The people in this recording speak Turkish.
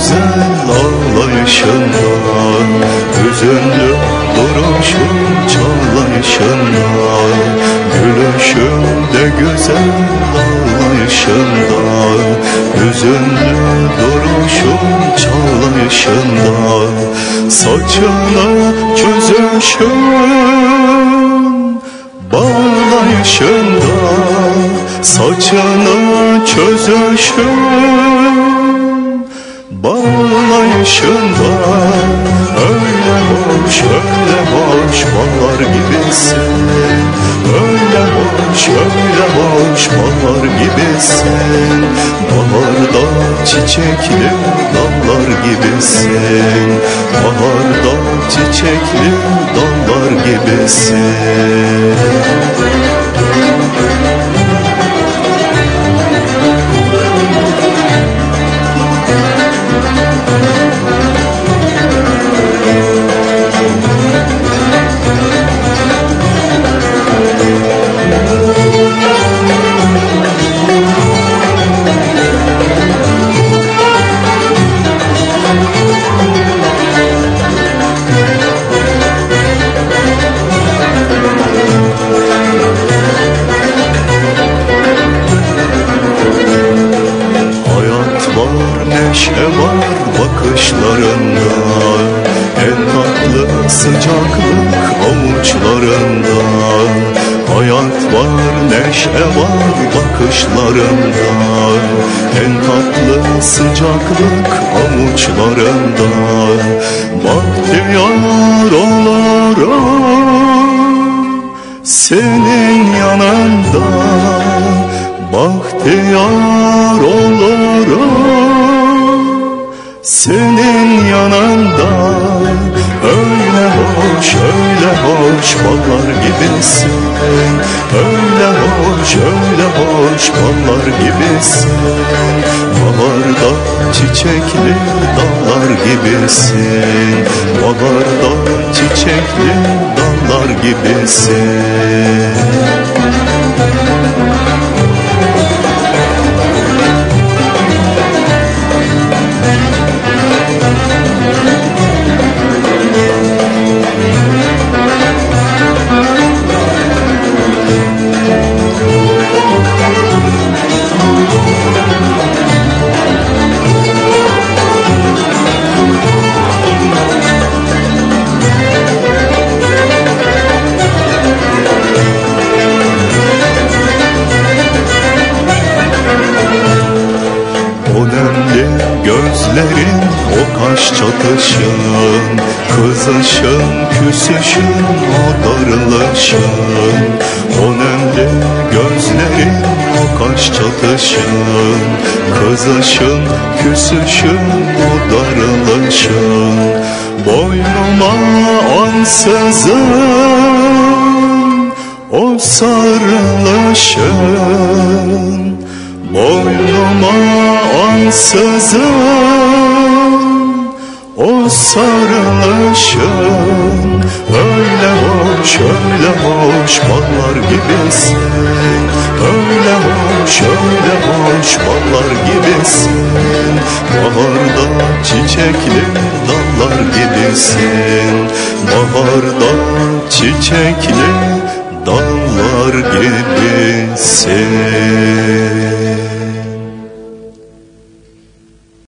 güzel ağlayışından Hüzünlü duruşun çalayışından Gülüşün de güzel ağlayışından Hüzünlü duruşun çalayışından Saçına çözüşün bağlayışından Saçına çözüşün bağlayışında Öyle hoş, öyle hoş ballar gibisin. Öyle hoş, öyle hoş ballar gibisin. Baharda çiçekli dallar gibisin. Baharda çiçekli dallar gibisin sıcaklık avuçlarında Hayat var, neşe var bakışlarında. En tatlı sıcaklık avuçlarında Bahtiyar olarak senin yanında. Bahtiyar olarak senin yanında hoş ballar gibisin. Öyle hoş, öyle hoş ballar gibisin. Baharda çiçekli dallar gibisin. Baharda çiçekli dallar gibisin gözlerin, o kaş çatışın Kızışın, küsüşün, o darılışın O nemli gözlerin, o kaş çatışın Kızışın, küsüşün, o darılışın Boynuma ansızın o sarılışın ansızın o sarılışın Öyle hoş, öyle hoş ballar gibisin. Öyle hoş, öyle hoş ballar gibisin. Baharda çiçekli dallar gibisin. Baharda çiçekli dallar gibisin